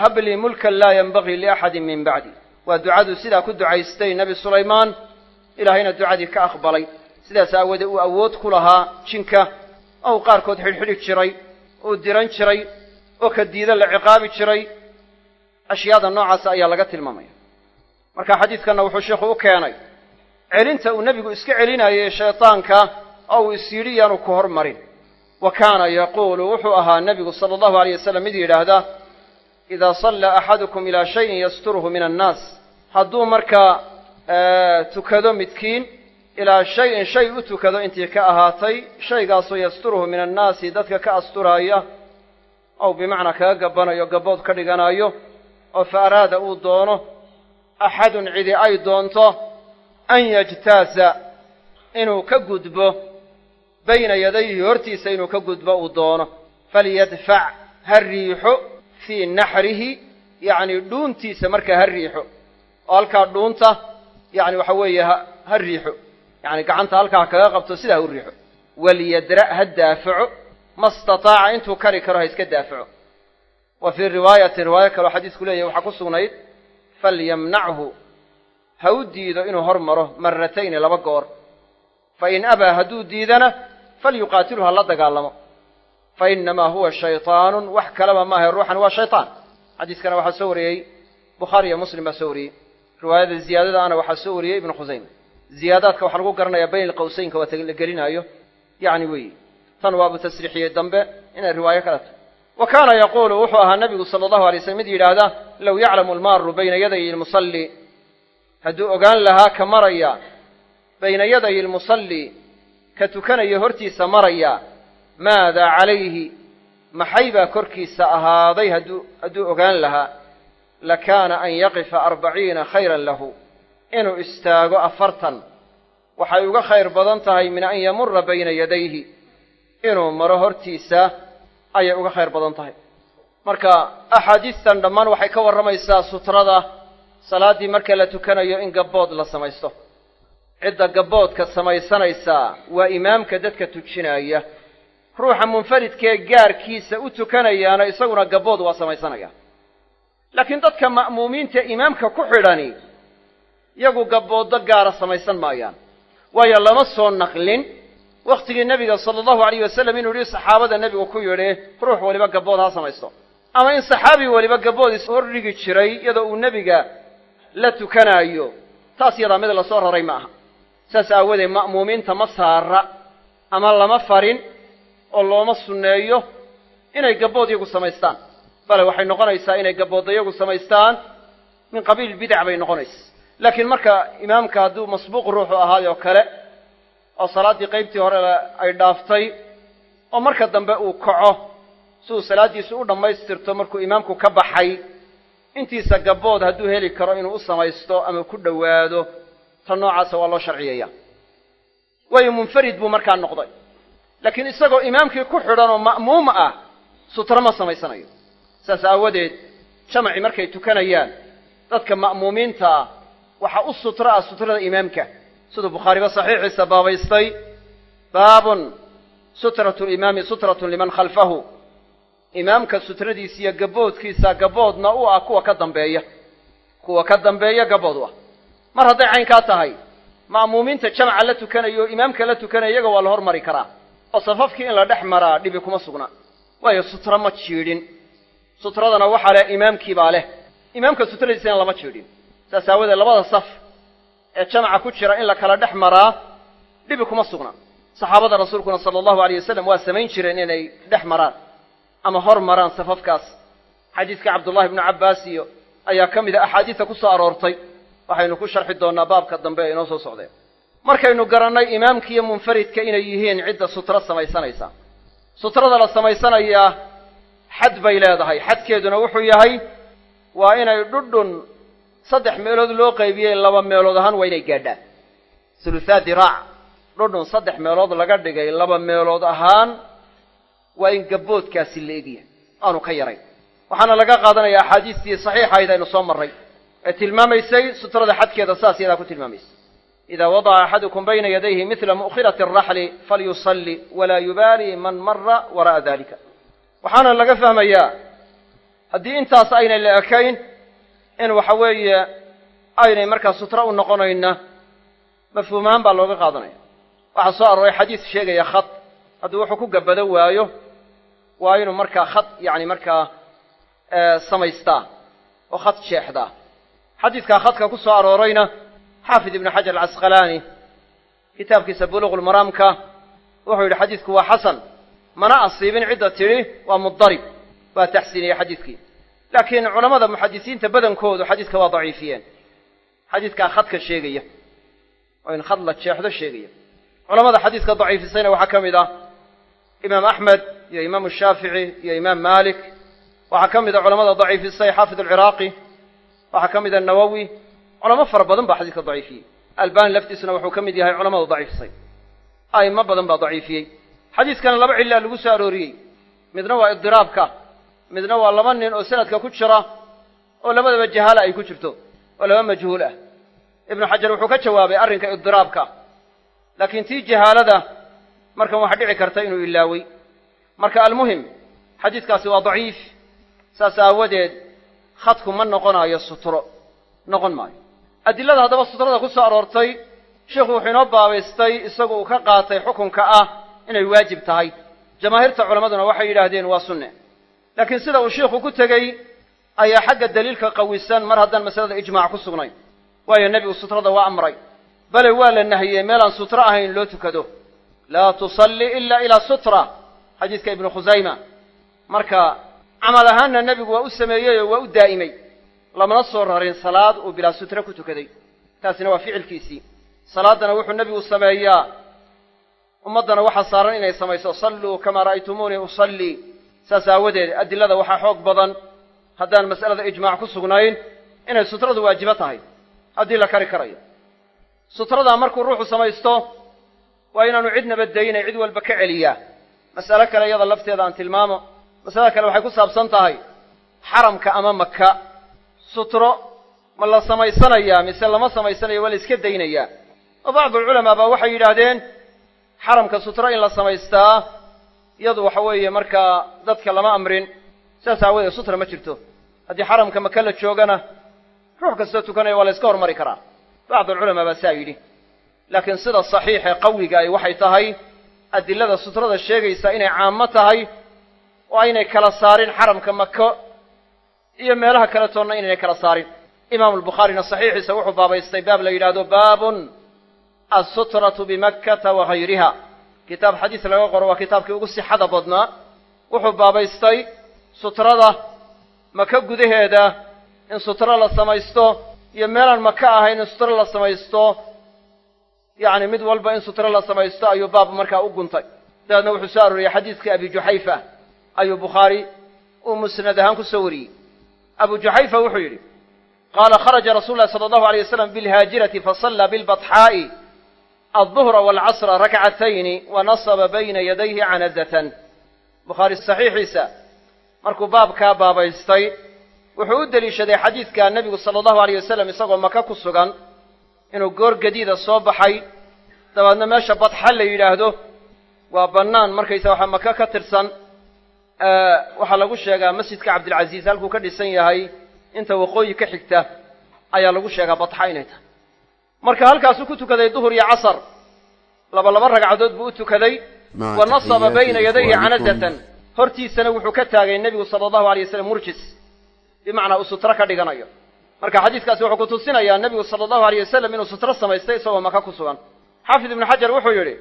hablii mulkan laa yanbagii liaxadin min bacdi waa ducaduu sidaa ku ducaystay nebi sulaymaan ilaahayna ducadii ka aqbalay sidaas aawoodee uu awood ku lahaa jinka oo uu qaarkood xidhxidhi jiray uu diran jiray oo ka diida la ciqaabi jiray ashyaada noocaasa ayaa laga tilmaamaya marka xadiidkanna wuxuu sheikhu u keenay celinta uu nebigu iska celinayay shaydaanka oo uu is yidhi yaanu ku hormarin wa kaana yaquulu wuxuu ahaa nebigu sala allahu aleyh wasalam mid yidhaahda idaa sallaa axadukum ilaa shayin yasturuhu min annaas. Hadduu markaa tukado midkiin ilaa shayin shay u tukado intii ka ahaatay shaygaasoo yasturuhu min annaasi dadka ka asturaaya ow bimacnaa kaga gabbanayo gabbood ka dhiganayo oo fa araada uu doono axadun cidi ay doonto an yajtaasa inuu ka gudbo bayna yadayhi hortiisa inuu ka gudbo uu doono. Falyadfac ha riixo fii naxrihi yacni dhuuntiisa markaa ha riixo. Oo halkaa dhuunta yacni waxa weeye ha riixo. Yacni gacanta halkaa kaga qabto sidaa ha u riixo. Waliyadra' ha daafaco. Ma istataaca intuu kari karo ha iska daafaco. Wa fii riwaayatin riwaayo kaloo xadiisku leeyahy waxaa ku sugnayd falyamnachu ha u diido inuu hor maro marratayni laba goor. Fa in abaa hadduu diidana falyuqaatilhu ha la dagaalamo fa innamaa huwa shaytaanun wax kalaba maaha ruuxan waa shaytaan xadiiskana waxaa soo wariyey bukhaari iyo muslim baa soo wariyey riwaayada ziyaadada ana waxaa soo wariyey ibnu khusayma ziyaadaadka waxaa lagu garanayaa bayn alqawsaynka waa la gelinaayo yacni weeyi tan waabu tasriixiyey dambe inay riwaayo kale tahay wa kaana yaquulu wuxuu ahaa nabigu sala allahu alay slam mid yidhaahda low yaclamu almaaru bayna yaday lmusalli hadduu ogaan lahaa ka maraya bayna yaday lmusalli ka tukanaya hortiisa maraya maadaa calayhi? Maxay baa korkiisa ahaaday hadduu hadduu ogaan lahaa? Lakaana an yaqifa arbaciina khayran lahu. Inuu istaago afartan. Waxay uga khayr badan tahay min an yamura bayna yadayhi. Inuu maro hortiisa ayay uga khayr badan tahay. Marka axaadiistan dhammaan waxay ka warramaysaa sutrada. Salaaddii marka la tukanayo in gabbood la samaysto cidda gabboodka samaysanaysaa waa imaamka dadka tujinaya. Ruuxa munfaridkee gaarkiisa u tukanayaana isaguna gabbood waa samaysanaya. Laakiin dadka ma'muumiinta imaamka ku xidhani yagu gabbooddo gaara samaysan maayaan. Waayo lama soo naqlin. Wakhtigii nebiga sala allahu alayh wasalam inuu yihi saxaabada nebigu ku yidhi ruux waliba gabbood ha samaysto. Ama in saxaabi waliba gabbood is hordhigi jiray iyadoo uu nebiga la tukanaayo taas yadaa mid la soo raray ma aha saas aawadeed ma'muumiinta ma saara ama lama farin oo looma sunneeyo inay gabbood yagu samaystaan. Bale waxay noqonaysaa inay gabboodda yagu samaystaan min qabiil bidac bay noqonaysa laakiin marka imaamka hadduu masbuuq ruuxu ahaayoo kale oo salaaddii qaybtii hore ay dhaaftay oo marka dambe uu kaco si uu salaaddiisu u dhammaystirto markuu imaamku ka baxay intiisa gabbood hadduu heli karo inuu u samaysto ama ku dhowaado ta noocaasa waa loo sharciyaya waayo munfarid buu markaa noqday. Laakiin isagoo imaamkii ku xidhan oo ma'muum ah sutro ma samaysanayo. Saas aawadeed jamaci markay tukanayaan dadka ma'muumiinta ah waxaa u sutro ah sutrada imaamka. Siduu bukhaariba saxiixiisa baabaystay baabun sutratu limaami sutratun liman khalfahu. Imaamka sutradiisa iyo gabboodkiisa gabboodna u ah kuwa ka dambeeya. Kuwa ka dambeeya gabbood u ah mar hadday caynkaa tahay ma'muumiinta jamaca la tukanaya oo imaamka la tukanaya iyaga waa la hormari karaa. Oo safafkii in la dhex maraa dhibi kuma sugna. Waayo sutro ma jiidhin. Sutradana waxaa leh imaamkiibaa leh. Imaamka sutradiisana lama jiidhin. Saas aawadeed labada saf ee jamaca ku jira in la kala dhex maraa dhibi kuma sugna. Saxaabada rasuulkuna sala allahu aleyh wasalam waa samayn jireen inay dhex maraan ama hor maraan safafkaas. Xadiidka cabdullahi ibnu cabbaas iyo ayaa ka mid a axaadiista ku soo aroortay waxaynu ku sharxi doonnaa baabka dambe ee inoo soo socdeen markaynu garannay imaamka iyo munfaridka inay yihiin cidda sutro samaysanaysa. Sutrada la samaysanayaa xad bay leedahay. Xadkeeduna wuxuu yahay waa inay dhudhun saddex meelood loo qaybiyey laba meelood ahaan waa inay gaadhaan huluhaa diraac dhudhun saddex meelood laga dhigay laba meelood ahaan waa in gabboodkaasi la egyahay. Aanu ka yarayn waxaana laga qaadanayaa axaadiistii saxiixayd aynu soo marray tilmaamaysay sutrada xadkeeda saas yadaa ku tilmaamaysay idaa wadaca axadukum bayna yadayhi midla mu'khirati araxli falyusalli walaa yubaali man mara wara'a dalika waxaana laga fahmayaa haddii intaas aynay la ekayn in waxa weeye aynay markaa sutro u noqonayna mafhuumahaan baa looga qaadanaya. Waxaa soo arooray xadiis sheegaya khad. Hadduu wuxuu ku gabado waayo waa inuu markaa khad yacni markaa samaystaa oo khad jeexdaa xadiidkaa khadka ku soo aroorayna xaafid ibnu xajar alcasqalaani kitaabkiisa buluuqulmaraamka wuxuu yidhi xadiidku waa xasan. Mana asiibin cidda tidhi waa mudarib. Waa taxsiiniyey xadiidkii. Laakiin culammada muxadisiinta badankoodu xadiidka waa daciifiyeen. Xadiidkaa khadka sheegaya oo in khad la jeexdo sheegaya. Culamada xadiidka daciifisayna waxaa ka mid ah imaam axmed iyo imaamu shaafici iyo imaam maalik. Waxaa ka mid a culamada daciifisay xaafid alciraaqi waxaa ka mid a nawowi culamo fara badan baa xadiidka daciifiyey. Albani laftiisuna wuxuu ka mid yahay culamadu daciifisay a'imo badan baa daciifiyey. Xadiidkana laba cillaa lagu soo arooriyey. Midna waa idiraabka midna waa laba nin oo sanadka ku jira oo labadaba jahaala ay ku jirto oo laba majhuul ah. Ibnu xajar wuxuu ka jawaabay arrinka idiraabka laakiin tii jahaalada markan waxa dhici karta inuu ilaawey marka almuhim xadiidkaasi waa daciif. Saas aawadeed khadku ma noqonaayo sutro noqon maayo. Adilada haddaba sutrada ku soo aroortay sheikhu wuxuu inoo baabaystay isagu uu ka qaatay xukunka ah inay waajib tahay. Jamaahiirta culammaduna waxay yidhaahdeen waa sunne. Laakiin sida uu sheikhu ku tegey ayaa xagga daliilka qawisan mar haddaan masalada ijmaac ku sugnayn. Waayo nebigu sutrada waa amray. Bale waa la nahiyey meelaan sutro ahayn loo tukado. Laa tusalli ila ilaa sutra xadiidka ibnu khusayma marka camal ahaanna nebigu waa u sameeyey waa u daa'imay. Lamana soo rarin salaad uu bilaa sutre ku tukaday. Taasina waa ficilkiisii. Salaaddana wuxuu nebigu sameeyaa. Ummaddana waxaa saaran inay samayso salluu kamaa ra'aytumuunii usallii. Saas aawadeed adilada waxaa xoog badan. Haddaan mas'alada ijmaac ku sugnayn inay sutradu waajibo tahay. Haddii la kari karayo. Sutradaa markuu ruuxu samaysto waa inaanu cid nabaddaynay cid walba ka celiyaa. Mas'alo kale iyada lafteeda aan tilmaamo masalada kale waxay ku saabsan tahay xaramka ama maka sutro ma la samaysanayaa mise lama samaysanayo waa la iska daynayaa. Oo bacdulculamaa baa waxay yidhaahdeen xaramka sutro in la samaystaa iyadu waxa weeye markaa dadka lama amrin. Saas aawadeed sutra ma jirto. Haddii xaramka maka la joogana ruux kastoo tukanaya waa la iska hormari karaa. Bacdulculamaa baa saa yidhi. Laakiin sida saxiixee qawiga ay waxay tahay adilada sutrada sheegaysa inay caamo tahay oo aynay kala saarin xaramka mako iyo meelaha kale toonna inaynay kala saarin. Imaamu albukhaarina saxiixiisa wuxuu baabaystay baab la yidhaahdo baabun assutratu bimakkata wa hayriha kitaab xadiis laga qoro waa kitaabkii ugu sixada badnaa. Wuxuu baabaystay sutrada maka gudaheeda in sutro la samaysto iyo meelaan maka ahayn in sutro la samaysto. Yacni mid walba in sutro la samaysto ayuu baab markaa u guntay. Dabeedna wuxuu soo arooriyey xadiiskii abi juxayfa ayuu bukhaari uu musnad ahaan ku soo wariyey. Abu juxayfa wuxuu yidhi qaala kharaja rasuulu llahi sala allahu alay wasalam bilhaajirati fasallaa bilbatxaa'i alduhra waalcasra rakcatayni wa nasaba bayna yadayhi canazatan. Bukhaari saxiixiisa markuu baabkaa baabaystay wuxuu u deliishaday xadiidka nebigu sala allahu aleyh wasalam isagoo maka ku sugan inuu goor gadiida soo baxay. Dabeedna meesha badxa la yidhaahdo waa bannaan markaysa waxaa maka ka tirsan waxaa lagu sheegaa masjidka cabdilcasiis halkuu ka dhisan yahay inta waqooyi ka xigta ayaa lagu sheegaa badxa inay tahay marka halkaasuu ku tukaday duhur iyo casar laba laba ragcadood buu u tukaday wa nasaba bayna yadayhi canazatan hortiisana wuxuu ka taagay nebigu sala allahu alay wasalam murjis bimacnaa uu sutro ka dhiganayo. Marka xadiiskaasi wuxuu kutusinayaa nebigu sala allahu aleyh wasalam inuu sutro samaystay isagoo maka ku sugan. Xaafid ibnu xajar wuxuu yidhi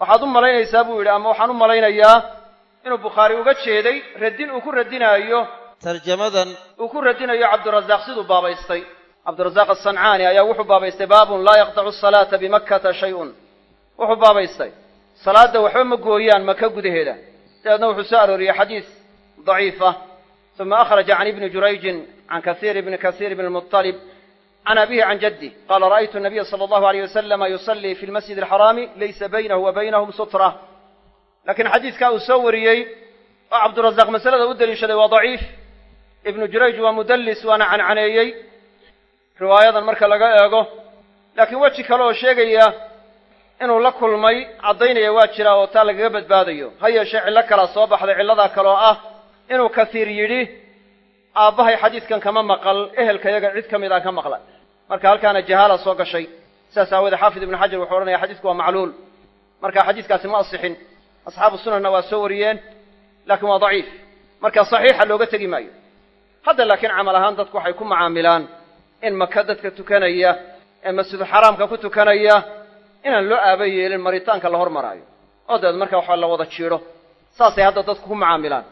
waxaad u malaynaysaa buu yidhi ama waxaan u malaynayaa inuu bukhaari uga jeeday radin uu ku radinaayo tarjamadan. Uu ku radinayo cabdurazaaq siduu baabaystay. Cabdirazaaq asancaani ayaa wuxuu baabaystay baabun laa yaqtacu asalaata bimakkata shay-un. Wuxuu baabaystay. Salaadda waxba ma gooyaan maka gudaheeda. Dabeedna wuxuu soo arooriyey xadiis daciifa uma akhraja can ibni jurayjin can kasiir ibni kasiir ibni lmuطalib can abihi can jaddih qaala ra'aytu nabiya sala allahu aleyh wasalama yusallii fi lmasjid alxaraami laysa baynahu wa baynahum sutra laakiin xadiidkaa uu soo wariyey oo cabdurazaaq masalada u deliishaday waa daciif. Ibnu jurayj waa mudallis waana cancaneeyey. Riwaayadan marka laga eego laakiin weji kale oo sheegaya inuu la kulmay caddaynaya waa jiraa oo taa lagaga badbaadayo. Ha yeeshee cillo kalaa soo baxday cilladaa kale oo ah inuu kasiir yidhi aabbahay xadiidkan kama maqal ehelkayaga cid ka mid aan ka maqla. Marka halkaana jahaala soo gashay. Sidaas aawoodee xaafid ibnu xajar wuxuu odhanaya xadiisku waa macluul. Marka xadiiskaasi ma asixin asxaabu sunanna waa soo wariyeen laakiin waa daciif. Marka saxiixa looga tegi maayo. Hadda laakiin camal ahaan dadku waxay ku macaamilaan in maka dadka tukanaya ee masjidulxaraamka ku tukanaya inaan loo aaba yeelin maritaanka la hormaraayo. Oo dabeed marka waxaa la wada jiidho saasay hadda dadku ku macaamilaan.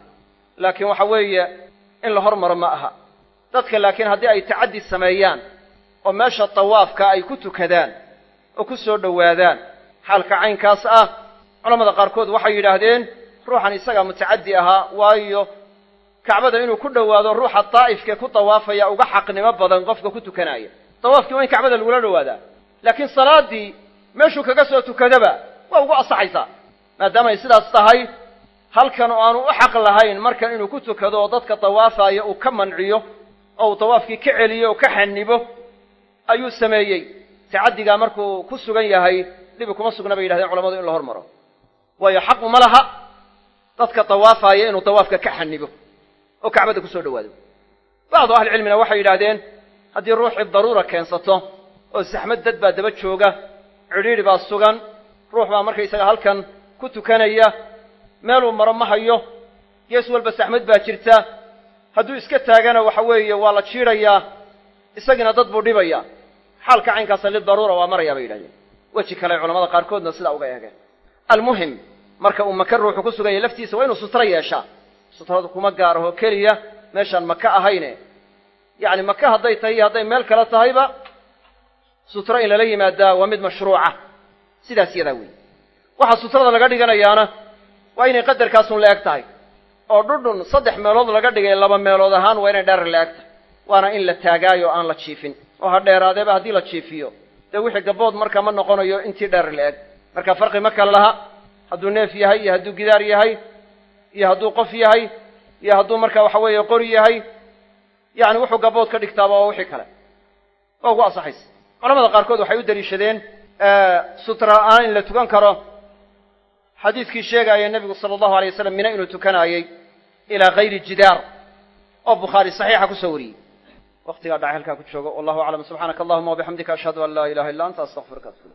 Laakiin waxa weeye in la hormaro ma aha. Dadka laakiin haddii ay tacaddi sameeyaan oo meesha tawaafka ay ku tukadaan oo ku dhowaadaan xaalka caynkaas ah culamada qaarkood waxay yidhaahdeen ruuxan isagaa mutacaddi ahaa waayo kacbada inuu ku dhowaado ruuxa daa'ifkee ku dawaafaya uga xaqnimo badan qofka ku tukanaya. Dawaafkii waa in kacbada lagula dhowaadaa laakiin salaaddii meeshuu kaga soo tukadaba waa ugu asaxaysaa maadaamay sidaas tahay halkan oo aanu u xaq lahayn markan inuu ku tukado oo dadka dawaafaya uu ka manciyo oo uu dawaafkii ka celiyo oo ka xanibo ayuu sameeyey. Tacaddigaa markuu ku sugan yahay dhibi kuma sugna bay yidhahdeen culamadu in la hormaro waayo xaq uma laha. Dadka dawaafaya inuu dawaafka ka xanibo oo kacbada ku soo dhowaado bacdu ahlicilmina waxay yidhaahdeen haddii ruuxii daruura keensato oo saxmad dad baa daba jooga cidhiidhi baa sugan ruux baa markaysaga halkan ku tukanaya meeluu maro ma hayo gees walba saxmad baa jirta hadduu iska taagana waxa weeye waa la jiidhayaa isagiina dad buu dhibaya. Xaalka caynkaasa lidaruura waa marayaa bay yidhahdeen. Weji kale culamada qaarkoodna sidaa uga eegeen almuhim marka uu maka ruuxu ku sugan yahay laftiisa waa inuu sutro yeeshaa sutradu kuma gaaraho keliya meeshaan maka ahayne. Yacni maka hadday tahay iyo hadday meel kale tahayba sutro in lala yimaadaa waa mid mashruuca. Sidaas yadaa weeye waxaa sutrada laga dhiganayaana waa inay qadarkaasun la eg tahay. Oo dhudhun saddex meelood laga dhigay laba meelood ahaan waa inay dherer la eg tahay. Waana in la taagaayo aan la jiifin. Oo ha dheeraadeeba haddii la jiifiyo. Dee wixii gabbood marka ma noqonayo intii dherer la eg. Marka farqi ma kale laha hadduu neef yahay iyo hadduu gidaar yahay iyo hadduu qof yahay iyo hadduu marka waxa weeye qori yahay yacni wuxuu gabbood ka dhigtaaba waa wixii kale. Waa ugu asaxaysa culamada qaarkood waxay u daliishadeen sutra aan in la tukan karo. Xadiidkii sheegaya nebigu sala allahu alay wasalam mina inuu tukanaayey ilaa hayri jidaar oo bukhaari saxiixa ku soo wariyey. Waqtigaa dhacay halkaa ku joogo. Wallahu aclam. Subxaanaka allahuma wabixamdika ashhadu an laa ilaha illa anta astaqfiruka atub